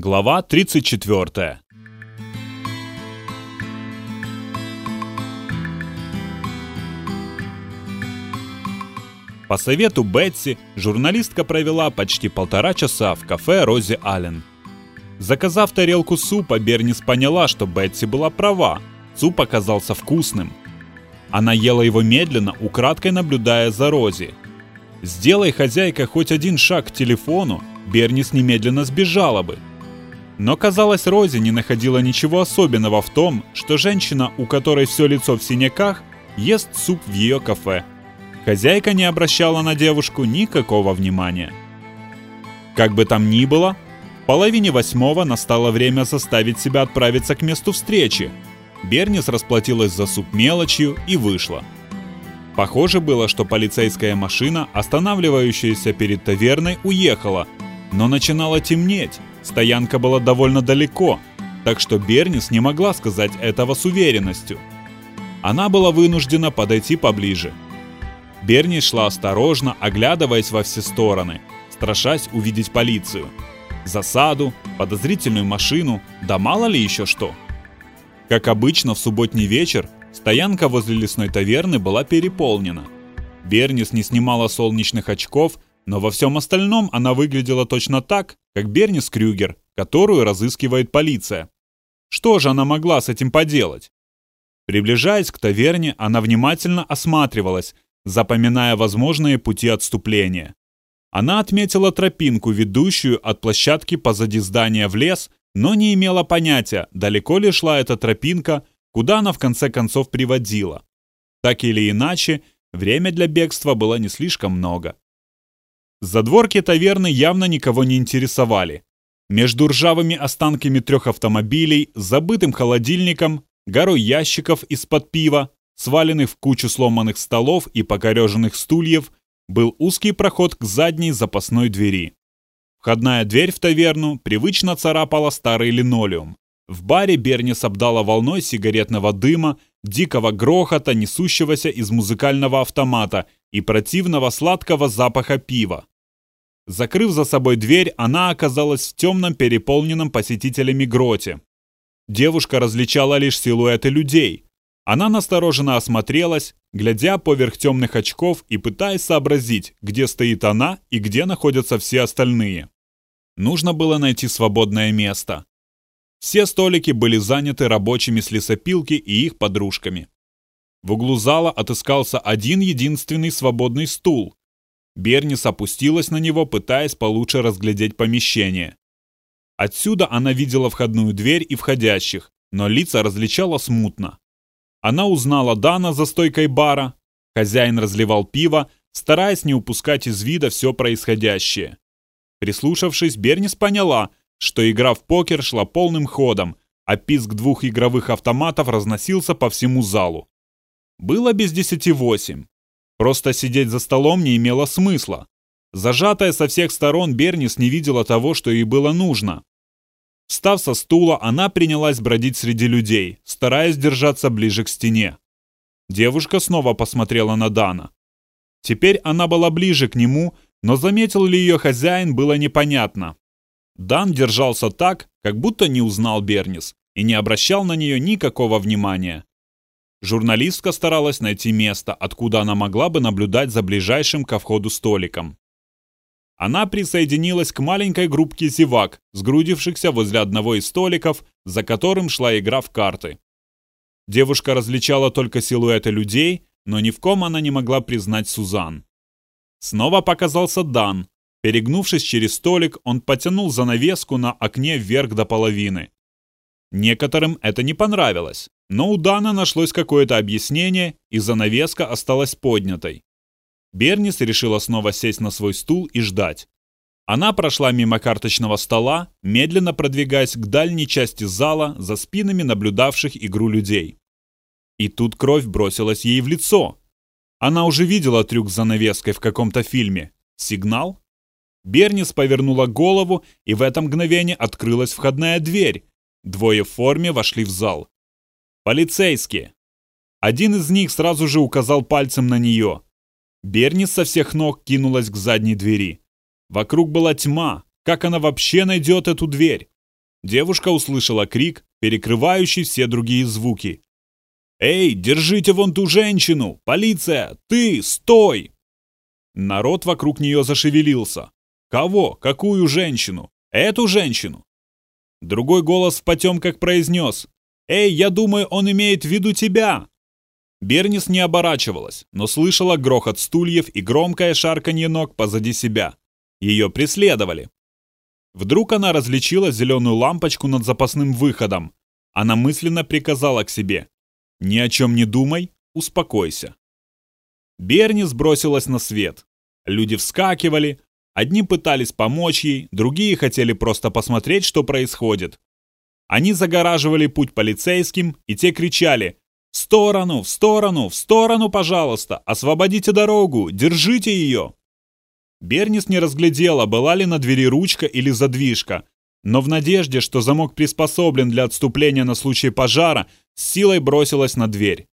Глава 34. По совету Бетси, журналистка провела почти полтора часа в кафе Рози Аллен. Заказав тарелку супа, Бернис поняла, что Бетси была права. Суп оказался вкусным. Она ела его медленно, украдкой наблюдая за Рози. Сделай хозяйка хоть один шаг к телефону, Бернис немедленно сбежала бы. Но, казалось, Рози не находила ничего особенного в том, что женщина, у которой все лицо в синяках, ест суп в ее кафе. Хозяйка не обращала на девушку никакого внимания. Как бы там ни было, в половине восьмого настало время заставить себя отправиться к месту встречи. Бернис расплатилась за суп мелочью и вышла. Похоже было, что полицейская машина, останавливающаяся перед таверной, уехала, но начинало темнеть, стоянка была довольно далеко, так что Бернис не могла сказать этого с уверенностью. Она была вынуждена подойти поближе. Бернис шла осторожно, оглядываясь во все стороны, страшась увидеть полицию. Засаду, подозрительную машину, да мало ли еще что. Как обычно в субботний вечер Стоянка возле лесной таверны была переполнена. Бернис не снимала солнечных очков, но во всем остальном она выглядела точно так, как Бернис Крюгер, которую разыскивает полиция. Что же она могла с этим поделать? Приближаясь к таверне, она внимательно осматривалась, запоминая возможные пути отступления. Она отметила тропинку, ведущую от площадки позади здания в лес, но не имела понятия, далеко ли шла эта тропинка куда она в конце концов приводила. Так или иначе, время для бегства было не слишком много. Задворки таверны явно никого не интересовали. Между ржавыми останками трех автомобилей, забытым холодильником, горой ящиков из-под пива, сваленных в кучу сломанных столов и покореженных стульев, был узкий проход к задней запасной двери. Входная дверь в таверну привычно царапала старый линолеум. В баре Бернис обдала волной сигаретного дыма, дикого грохота, несущегося из музыкального автомата и противного сладкого запаха пива. Закрыв за собой дверь, она оказалась в темном переполненном посетителями гроте. Девушка различала лишь силуэты людей. Она настороженно осмотрелась, глядя поверх темных очков и пытаясь сообразить, где стоит она и где находятся все остальные. Нужно было найти свободное место. Все столики были заняты рабочими с лесопилки и их подружками. В углу зала отыскался один единственный свободный стул. Бернис опустилась на него, пытаясь получше разглядеть помещение. Отсюда она видела входную дверь и входящих, но лица различала смутно. Она узнала Дана за стойкой бара. Хозяин разливал пиво, стараясь не упускать из вида все происходящее. Прислушавшись, Бернис поняла, что игра в покер шла полным ходом, а писк двух игровых автоматов разносился по всему залу. Было без десяти восемь. Просто сидеть за столом не имело смысла. Зажатая со всех сторон, Бернис не видела того, что ей было нужно. Встав со стула, она принялась бродить среди людей, стараясь держаться ближе к стене. Девушка снова посмотрела на Дана. Теперь она была ближе к нему, но заметил ли ее хозяин, было непонятно. Дан держался так, как будто не узнал Бернис и не обращал на нее никакого внимания. Журналистка старалась найти место, откуда она могла бы наблюдать за ближайшим ко входу столиком. Она присоединилась к маленькой группке зевак, сгрудившихся возле одного из столиков, за которым шла игра в карты. Девушка различала только силуэты людей, но ни в ком она не могла признать Сузан. Снова показался Дан, Перегнувшись через столик, он потянул занавеску на окне вверх до половины. Некоторым это не понравилось, но у Дана нашлось какое-то объяснение, и занавеска осталась поднятой. Бернис решила снова сесть на свой стул и ждать. Она прошла мимо карточного стола, медленно продвигаясь к дальней части зала за спинами наблюдавших игру людей. И тут кровь бросилась ей в лицо. Она уже видела трюк с занавеской в каком-то фильме. Сигнал? Бернис повернула голову, и в это мгновение открылась входная дверь. Двое в форме вошли в зал. Полицейские. Один из них сразу же указал пальцем на нее. Бернис со всех ног кинулась к задней двери. Вокруг была тьма. Как она вообще найдет эту дверь? Девушка услышала крик, перекрывающий все другие звуки. «Эй, держите вон ту женщину! Полиция! Ты, стой!» Народ вокруг нее зашевелился. «Кого? Какую женщину? Эту женщину?» Другой голос в потемках произнес. «Эй, я думаю, он имеет в виду тебя!» Бернис не оборачивалась, но слышала грохот стульев и громкое шарканье ног позади себя. Ее преследовали. Вдруг она различила зеленую лампочку над запасным выходом. Она мысленно приказала к себе. «Ни о чем не думай, успокойся». Берни сбросилась на свет. Люди вскакивали, одни пытались помочь ей, другие хотели просто посмотреть, что происходит. Они загораживали путь полицейским, и те кричали «В сторону, в сторону, в сторону, пожалуйста! Освободите дорогу! Держите ее!» Бернис не разглядела, была ли на двери ручка или задвижка, но в надежде, что замок приспособлен для отступления на случай пожара, с силой бросилась на дверь.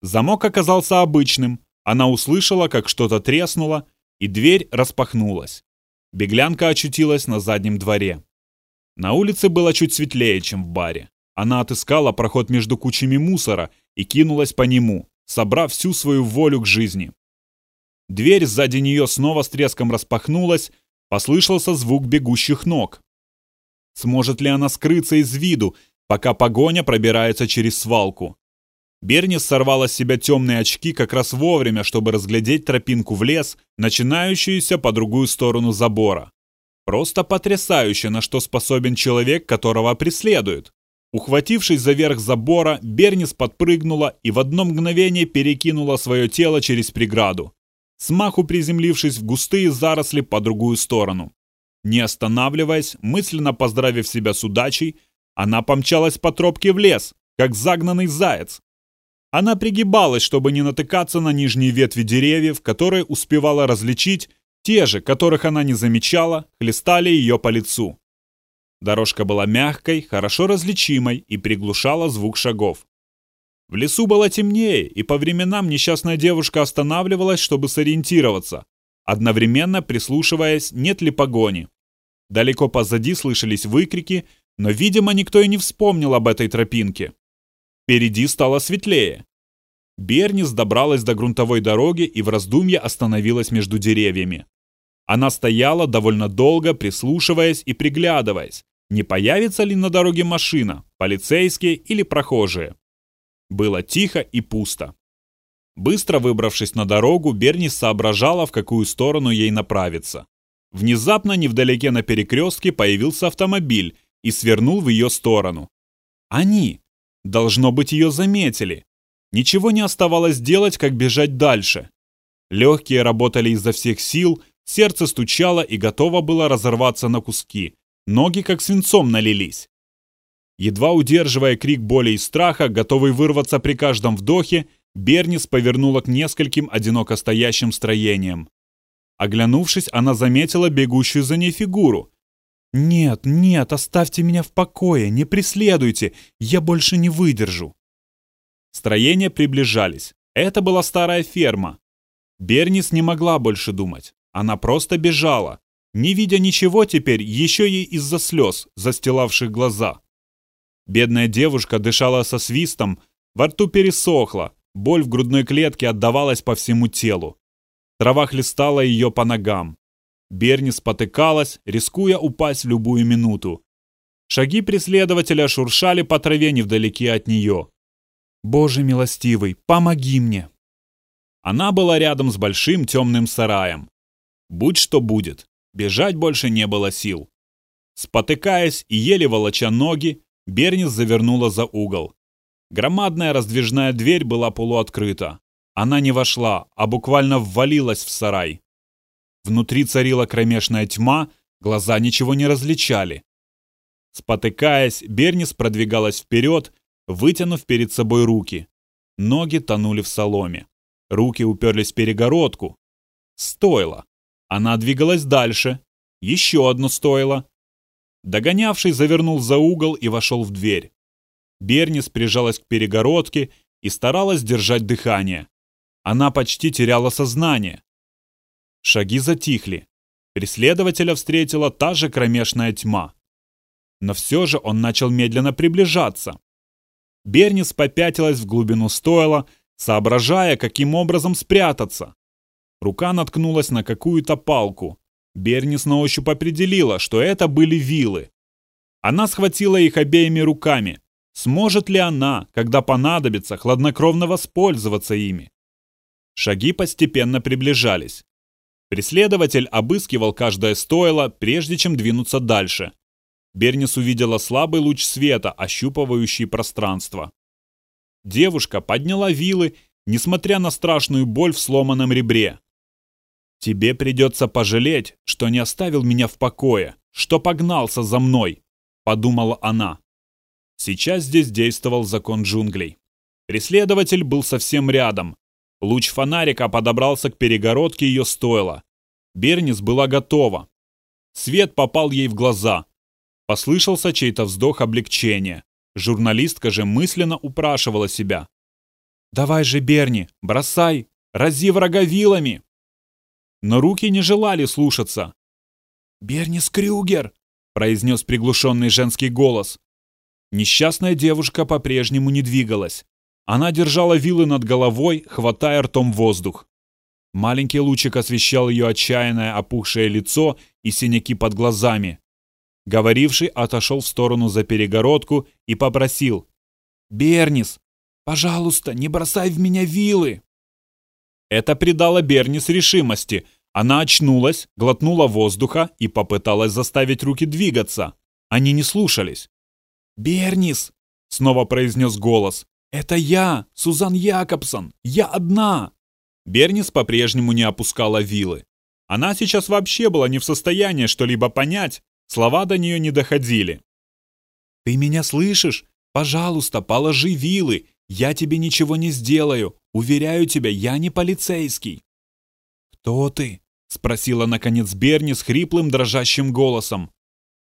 Замок оказался обычным, она услышала, как что-то треснуло, и дверь распахнулась. Беглянка очутилась на заднем дворе. На улице было чуть светлее, чем в баре. Она отыскала проход между кучами мусора и кинулась по нему, собрав всю свою волю к жизни. Дверь сзади нее снова с треском распахнулась, послышался звук бегущих ног. Сможет ли она скрыться из виду, пока погоня пробирается через свалку? Бернис сорвала с себя темные очки как раз вовремя, чтобы разглядеть тропинку в лес, начинающуюся по другую сторону забора. Просто потрясающе, на что способен человек, которого преследуют. Ухватившись за верх забора, Бернис подпрыгнула и в одно мгновение перекинула свое тело через преграду, смаху приземлившись в густые заросли по другую сторону. Не останавливаясь, мысленно поздравив себя с удачей, она помчалась по тропке в лес, как загнанный заяц. Она пригибалась, чтобы не натыкаться на нижние ветви деревьев, которые успевала различить, те же, которых она не замечала, хлестали ее по лицу. Дорожка была мягкой, хорошо различимой и приглушала звук шагов. В лесу было темнее, и по временам несчастная девушка останавливалась, чтобы сориентироваться, одновременно прислушиваясь, нет ли погони. Далеко позади слышались выкрики, но, видимо, никто и не вспомнил об этой тропинке. Впереди стало светлее. Бернис добралась до грунтовой дороги и в раздумье остановилась между деревьями. Она стояла довольно долго, прислушиваясь и приглядываясь, не появится ли на дороге машина, полицейские или прохожие. Было тихо и пусто. Быстро выбравшись на дорогу, Берни соображала, в какую сторону ей направиться. Внезапно невдалеке на перекрестке появился автомобиль и свернул в ее сторону. Они! Должно быть, ее заметили. Ничего не оставалось делать, как бежать дальше. Легкие работали изо всех сил, сердце стучало и готово было разорваться на куски. Ноги как свинцом налились. Едва удерживая крик боли и страха, готовый вырваться при каждом вдохе, Бернис повернула к нескольким одиноко стоящим строениям. Оглянувшись, она заметила бегущую за ней фигуру. «Нет, нет, оставьте меня в покое, не преследуйте, я больше не выдержу». Строения приближались. Это была старая ферма. Бернис не могла больше думать. Она просто бежала, не видя ничего теперь, еще ей из-за слез, застилавших глаза. Бедная девушка дышала со свистом, во рту пересохла, боль в грудной клетке отдавалась по всему телу. Трава хлестала ее по ногам. Берни спотыкалась, рискуя упасть в любую минуту. Шаги преследователя шуршали по траве невдалеке от нее. «Боже милостивый, помоги мне!» Она была рядом с большим темным сараем. Будь что будет, Бежать больше не было сил. Спотыкаясь и еле волоча ноги, Бернис завернула за угол. Громадная раздвижная дверь была полуоткрыта. Она не вошла, а буквально ввалилась в сарай. Внутри царила кромешная тьма, глаза ничего не различали. Спотыкаясь, Бернис продвигалась вперед, вытянув перед собой руки. Ноги тонули в соломе. Руки уперлись в перегородку. Стоило. Она двигалась дальше. Еще одно стоило. Догонявший завернул за угол и вошел в дверь. Бернис прижалась к перегородке и старалась держать дыхание. Она почти теряла сознание. Шаги затихли. Преследователя встретила та же кромешная тьма. но все же он начал медленно приближаться. Бернис попятилась в глубину стойла, соображая, каким образом спрятаться. Рука наткнулась на какую-то палку. Бернис на ощупь определила, что это были вилы. Она схватила их обеими руками. Сможет ли она, когда понадобится, хладнокровно воспользоваться ими? Шаги постепенно приближались. Преследователь обыскивал каждое стойло, прежде чем двинуться дальше. Бернис увидела слабый луч света, ощупывающий пространство. Девушка подняла вилы, несмотря на страшную боль в сломанном ребре. «Тебе придется пожалеть, что не оставил меня в покое, что погнался за мной», — подумала она. Сейчас здесь действовал закон джунглей. Преследователь был совсем рядом. Луч фонарика подобрался к перегородке ее стойла. Бернис была готова. Свет попал ей в глаза. Послышался чей-то вздох облегчения. Журналистка же мысленно упрашивала себя. «Давай же, Берни, бросай! Рази врага вилами!» Но руки не желали слушаться. «Бернис Крюгер!» — произнес приглушенный женский голос. Несчастная девушка по-прежнему не двигалась. Она держала вилы над головой, хватая ртом воздух. Маленький лучик освещал ее отчаянное опухшее лицо и синяки под глазами. Говоривший отошел в сторону за перегородку и попросил. «Бернис, пожалуйста, не бросай в меня вилы!» Это придало Бернис решимости. Она очнулась, глотнула воздуха и попыталась заставить руки двигаться. Они не слушались. «Бернис!» — снова произнес голос. «Это я, Сузан Якобсон! Я одна!» Бернис по-прежнему не опускала вилы. Она сейчас вообще была не в состоянии что-либо понять, слова до нее не доходили. «Ты меня слышишь? Пожалуйста, положи вилы, я тебе ничего не сделаю, уверяю тебя, я не полицейский». «Кто ты?» — спросила наконец Бернис хриплым дрожащим голосом.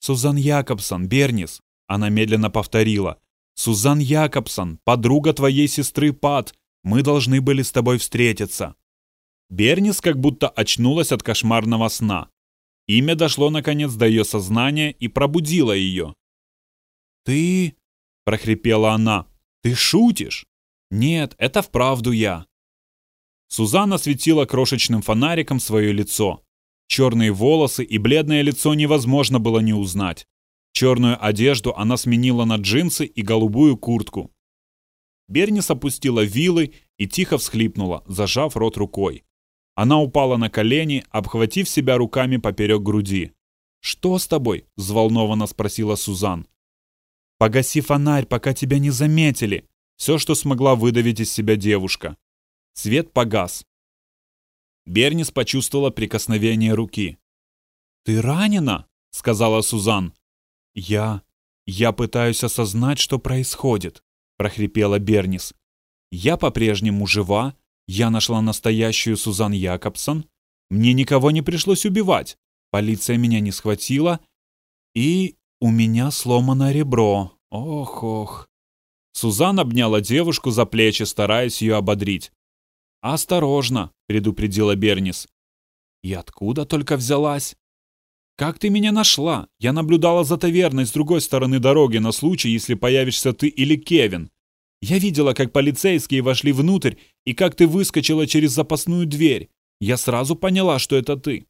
«Сузан Якобсон, Бернис, она медленно повторила. «Сузан Якобсон, подруга твоей сестры Пат, мы должны были с тобой встретиться». Бернис как будто очнулась от кошмарного сна. Имя дошло наконец до ее сознания и пробудило ее. «Ты...» — прохрипела она. «Ты шутишь?» «Нет, это вправду я». Сузанна светила крошечным фонариком свое лицо. Черные волосы и бледное лицо невозможно было не узнать. Черную одежду она сменила на джинсы и голубую куртку. Бернис опустила вилы и тихо всхлипнула, зажав рот рукой. Она упала на колени, обхватив себя руками поперек груди. «Что с тобой?» – взволнованно спросила Сузан. «Погаси фонарь, пока тебя не заметили!» Все, что смогла выдавить из себя девушка. Свет погас. Бернис почувствовала прикосновение руки. «Ты ранена?» – сказала Сузан. «Я... я пытаюсь осознать, что происходит», — прохрипела Бернис. «Я по-прежнему жива, я нашла настоящую Сузан Якобсон, мне никого не пришлось убивать, полиция меня не схватила, и у меня сломано ребро. Ох-ох». Сузан обняла девушку за плечи, стараясь ее ободрить. «Осторожно», — предупредила Бернис. «И откуда только взялась?» «Как ты меня нашла? Я наблюдала за таверной с другой стороны дороги на случай, если появишься ты или Кевин. Я видела, как полицейские вошли внутрь и как ты выскочила через запасную дверь. Я сразу поняла, что это ты.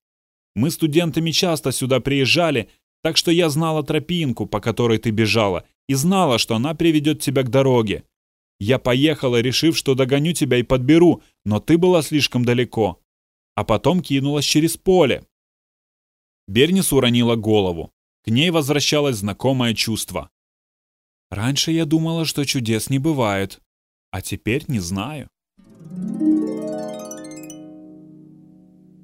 Мы студентами часто сюда приезжали, так что я знала тропинку, по которой ты бежала, и знала, что она приведет тебя к дороге. Я поехала, решив, что догоню тебя и подберу, но ты была слишком далеко. А потом кинулась через поле, Бернис уронила голову. К ней возвращалось знакомое чувство. «Раньше я думала, что чудес не бывает, а теперь не знаю».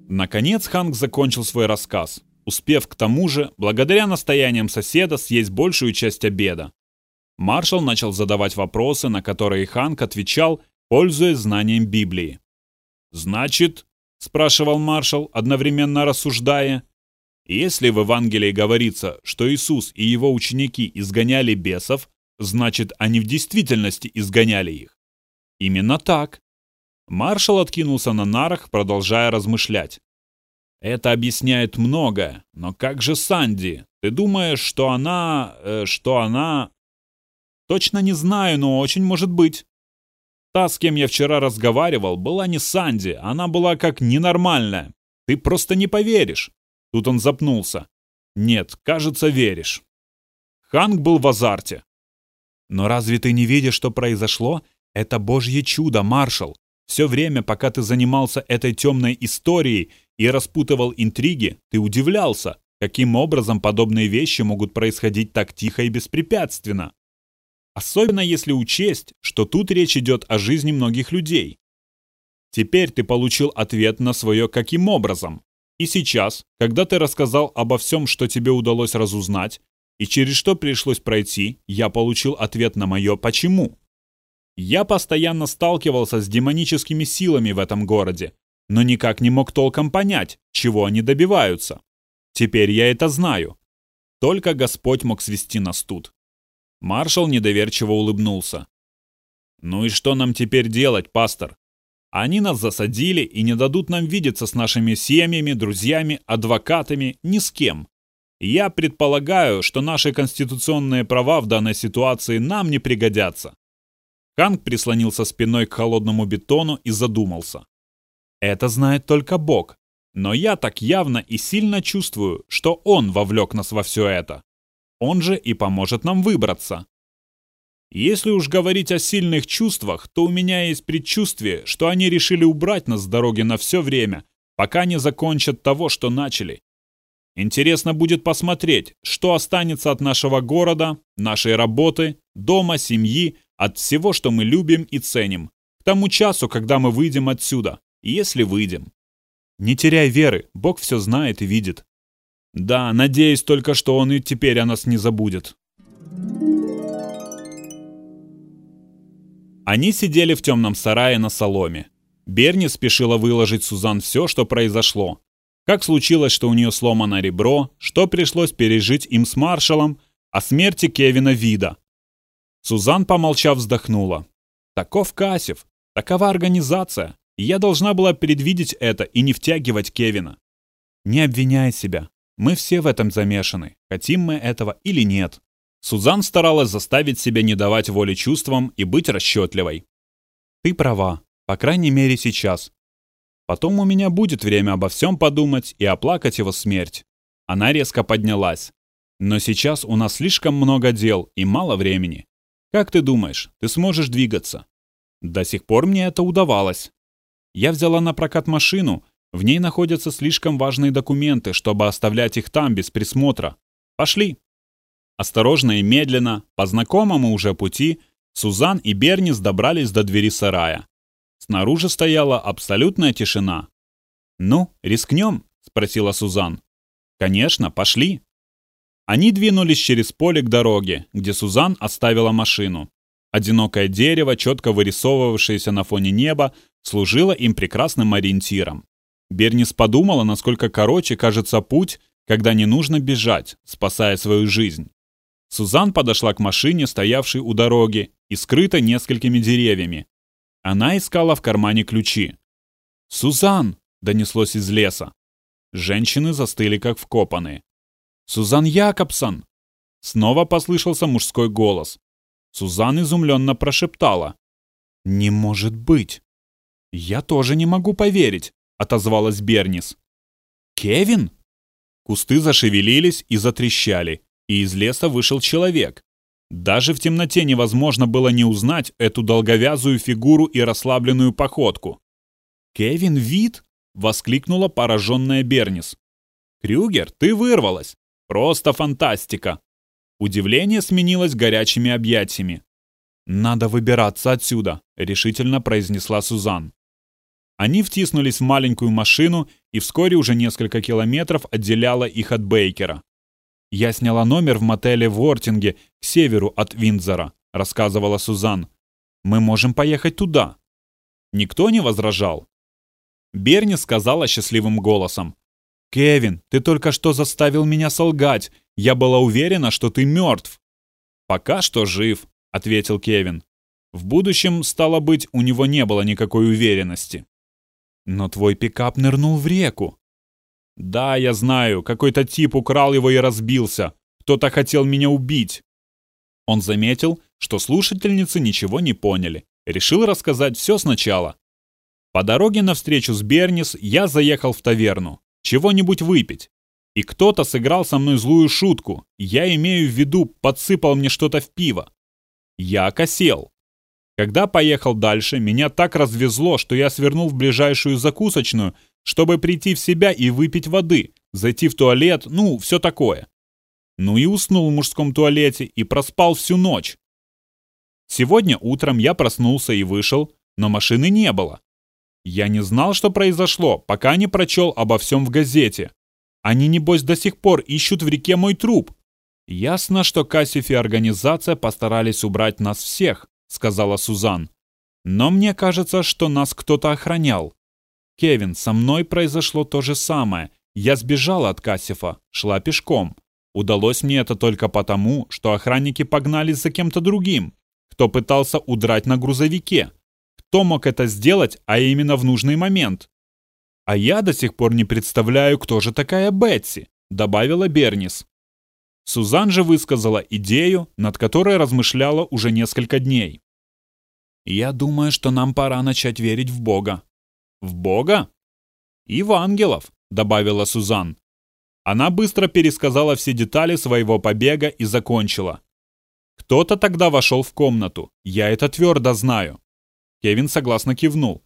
Наконец Ханк закончил свой рассказ, успев к тому же, благодаря настояниям соседа, съесть большую часть обеда. Маршал начал задавать вопросы, на которые Ханк отвечал, пользуясь знанием Библии. «Значит», — спрашивал маршал, одновременно рассуждая, если в Евангелии говорится, что Иисус и его ученики изгоняли бесов, значит, они в действительности изгоняли их. Именно так. Маршал откинулся на нарах, продолжая размышлять. Это объясняет многое, но как же Санди? Ты думаешь, что она... Э, что она... Точно не знаю, но очень может быть. Та, с кем я вчера разговаривал, была не Санди, она была как ненормальная. Ты просто не поверишь. Тут он запнулся. Нет, кажется, веришь. Ханк был в азарте. Но разве ты не видишь, что произошло? Это божье чудо, маршал. Все время, пока ты занимался этой темной историей и распутывал интриги, ты удивлялся, каким образом подобные вещи могут происходить так тихо и беспрепятственно. Особенно если учесть, что тут речь идет о жизни многих людей. Теперь ты получил ответ на свое «каким образом». И сейчас, когда ты рассказал обо всем, что тебе удалось разузнать, и через что пришлось пройти, я получил ответ на мое «почему». Я постоянно сталкивался с демоническими силами в этом городе, но никак не мог толком понять, чего они добиваются. Теперь я это знаю. Только Господь мог свести нас тут. Маршал недоверчиво улыбнулся. «Ну и что нам теперь делать, пастор? Они нас засадили и не дадут нам видеться с нашими семьями, друзьями, адвокатами, ни с кем. Я предполагаю, что наши конституционные права в данной ситуации нам не пригодятся». Ханк прислонился спиной к холодному бетону и задумался. «Это знает только Бог, но я так явно и сильно чувствую, что Он вовлек нас во все это. Он же и поможет нам выбраться. Если уж говорить о сильных чувствах, то у меня есть предчувствие, что они решили убрать нас с дороги на все время, пока не закончат того, что начали. Интересно будет посмотреть, что останется от нашего города, нашей работы, дома, семьи, от всего, что мы любим и ценим, к тому часу, когда мы выйдем отсюда, если выйдем. Не теряй веры, Бог все знает и видит. Да, надеюсь только, что он и теперь о нас не забудет. Они сидели в темном сарае на соломе. Берни спешила выложить Сузан все, что произошло. Как случилось, что у нее сломано ребро, что пришлось пережить им с маршалом, о смерти Кевина Вида. Сузан, помолчав, вздохнула. Таков Касев, такова организация, я должна была предвидеть это и не втягивать Кевина. Не обвиняй себя. Мы все в этом замешаны, хотим мы этого или нет. Сузан старалась заставить себя не давать воли чувствам и быть расчетливой. Ты права, по крайней мере сейчас. Потом у меня будет время обо всем подумать и оплакать его смерть. Она резко поднялась. Но сейчас у нас слишком много дел и мало времени. Как ты думаешь, ты сможешь двигаться? До сих пор мне это удавалось. Я взяла на прокат машину, в ней находятся слишком важные документы, чтобы оставлять их там без присмотра. Пошли. Осторожно и медленно, по знакомому уже пути, Сузан и Бернис добрались до двери сарая. Снаружи стояла абсолютная тишина. «Ну, рискнем?» – спросила Сузан. «Конечно, пошли». Они двинулись через поле к дороге, где Сузан оставила машину. Одинокое дерево, четко вырисовывавшееся на фоне неба, служило им прекрасным ориентиром. Бернис подумала, насколько короче кажется путь, когда не нужно бежать, спасая свою жизнь. Сузан подошла к машине, стоявшей у дороги, и скрытой несколькими деревьями. Она искала в кармане ключи. «Сузан!» — донеслось из леса. Женщины застыли, как вкопанные. «Сузан Якобсон!» Снова послышался мужской голос. Сузан изумленно прошептала. «Не может быть!» «Я тоже не могу поверить отозвалась Бернис. «Кевин?» Кусты зашевелились и затрещали, и из леса вышел человек. Даже в темноте невозможно было не узнать эту долговязую фигуру и расслабленную походку. «Кевин Вит?» — воскликнула пораженная Бернис. «Крюгер, ты вырвалась! Просто фантастика!» Удивление сменилось горячими объятиями. «Надо выбираться отсюда», — решительно произнесла Сузан. Они втиснулись в маленькую машину, и вскоре уже несколько километров отделяло их от Бейкера. «Я сняла номер в мотеле в Ортинге, к северу от Виндзора», — рассказывала Сузан. «Мы можем поехать туда». Никто не возражал. Берни сказала счастливым голосом. «Кевин, ты только что заставил меня солгать. Я была уверена, что ты мертв». «Пока что жив», — ответил Кевин. В будущем, стало быть, у него не было никакой уверенности. Но твой пикап нырнул в реку. Да, я знаю, какой-то тип украл его и разбился. Кто-то хотел меня убить. Он заметил, что слушательницы ничего не поняли. Решил рассказать все сначала. По дороге навстречу с Бернис я заехал в таверну. Чего-нибудь выпить. И кто-то сыграл со мной злую шутку. Я имею в виду, подсыпал мне что-то в пиво. Я окосел. Когда поехал дальше, меня так развезло, что я свернул в ближайшую закусочную, чтобы прийти в себя и выпить воды, зайти в туалет, ну, все такое. Ну и уснул в мужском туалете и проспал всю ночь. Сегодня утром я проснулся и вышел, но машины не было. Я не знал, что произошло, пока не прочел обо всем в газете. Они, небось, до сих пор ищут в реке мой труп. Ясно, что Кассиф и организация постарались убрать нас всех, сказала Сузан. Но мне кажется, что нас кто-то охранял. Кевин, со мной произошло то же самое. Я сбежала от Кассифа, шла пешком. Удалось мне это только потому, что охранники погнались за кем-то другим, кто пытался удрать на грузовике. Кто мог это сделать, а именно в нужный момент? А я до сих пор не представляю, кто же такая Бетси, добавила Бернис. Сузан же высказала идею, над которой размышляла уже несколько дней. «Я думаю, что нам пора начать верить в Бога». «В Бога?» «И в ангелов», — добавила Сузан. Она быстро пересказала все детали своего побега и закончила. Кто-то тогда вошел в комнату, я это твердо знаю. Кевин согласно кивнул.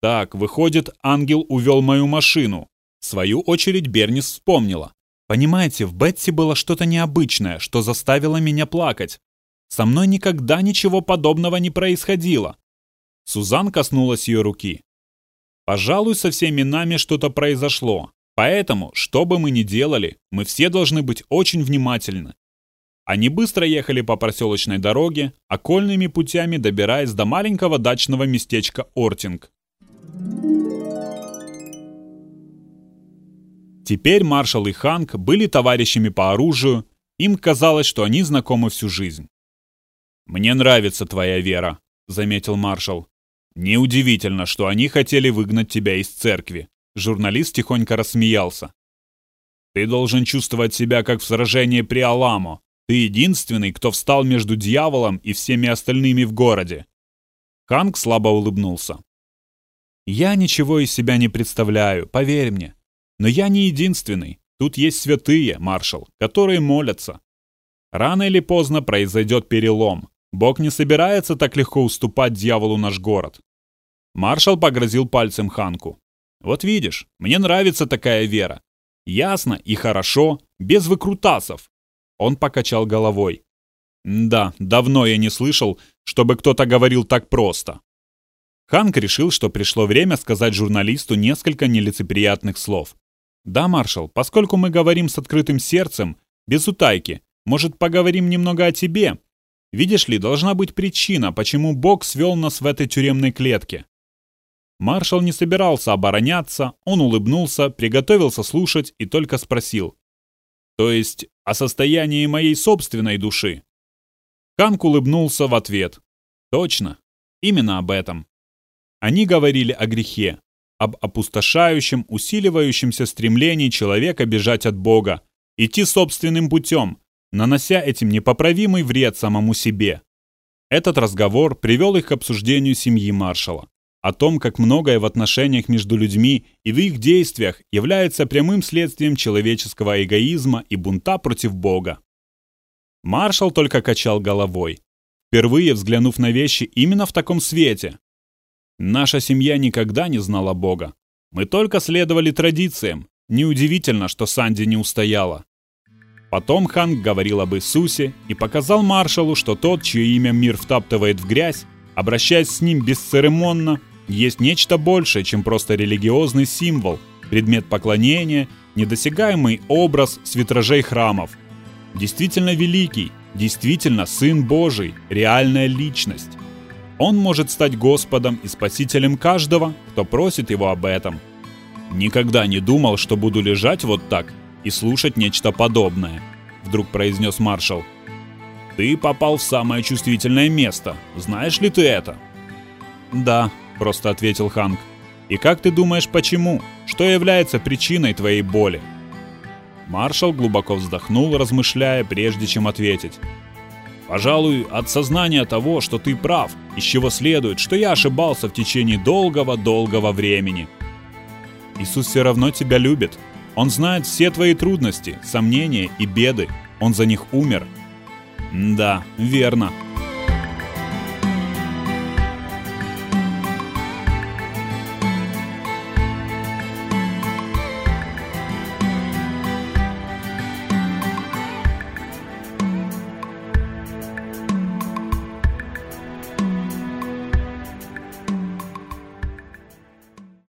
«Так, выходит, ангел увел мою машину». В свою очередь Бернис вспомнила. «Понимаете, в Бетси было что-то необычное, что заставило меня плакать. Со мной никогда ничего подобного не происходило». Сузан коснулась ее руки. «Пожалуй, со всеми нами что-то произошло. Поэтому, что бы мы ни делали, мы все должны быть очень внимательны. Они быстро ехали по проселочной дороге, окольными путями добираясь до маленького дачного местечка Ортинг. Теперь маршал и Ханк были товарищами по оружию, им казалось, что они знакомы всю жизнь. «Мне нравится твоя вера», — заметил маршал. «Неудивительно, что они хотели выгнать тебя из церкви». Журналист тихонько рассмеялся. «Ты должен чувствовать себя, как в сражении при Аламо. Ты единственный, кто встал между дьяволом и всеми остальными в городе. Ханк слабо улыбнулся. Я ничего из себя не представляю, поверь мне. Но я не единственный. Тут есть святые, маршал, которые молятся. Рано или поздно произойдет перелом. Бог не собирается так легко уступать дьяволу наш город. Маршал погрозил пальцем Ханку. Вот видишь, мне нравится такая вера. Ясно и хорошо, без выкрутасов. Он покачал головой. Да, давно я не слышал, чтобы кто-то говорил так просто. Ханк решил, что пришло время сказать журналисту несколько нелицеприятных слов. «Да, маршал, поскольку мы говорим с открытым сердцем, без утайки, может, поговорим немного о тебе? Видишь ли, должна быть причина, почему Бог свел нас в этой тюремной клетке». Маршал не собирался обороняться, он улыбнулся, приготовился слушать и только спросил. То есть о состоянии моей собственной души. Канк улыбнулся в ответ. Точно, именно об этом. Они говорили о грехе, об опустошающем, усиливающемся стремлении человека бежать от Бога, идти собственным путем, нанося этим непоправимый вред самому себе. Этот разговор привел их к обсуждению семьи маршала о том, как многое в отношениях между людьми и в их действиях является прямым следствием человеческого эгоизма и бунта против Бога. Маршал только качал головой, впервые взглянув на вещи именно в таком свете. Наша семья никогда не знала Бога. Мы только следовали традициям. Неудивительно, что Санди не устояла. Потом Ханг говорил об Иисусе и показал маршалу, что тот, чье имя мир втаптывает в грязь, обращаясь с ним бесцеремонно, есть нечто большее, чем просто религиозный символ, предмет поклонения, недосягаемый образ с витражей храмов. Действительно великий, действительно Сын Божий, реальная личность. Он может стать Господом и Спасителем каждого, кто просит Его об этом. «Никогда не думал, что буду лежать вот так и слушать нечто подобное», — вдруг произнес маршал. «Ты попал в самое чувствительное место. Знаешь ли ты это?» «Да», — просто ответил Ханк. И как ты думаешь, почему? Что является причиной твоей боли? Маршал глубоко вздохнул, размышляя, прежде чем ответить. Пожалуй, от сознания того, что ты прав, из чего следует, что я ошибался в течение долгого-долгого времени. Иисус все равно тебя любит. Он знает все твои трудности, сомнения и беды. Он за них умер. Да, верно.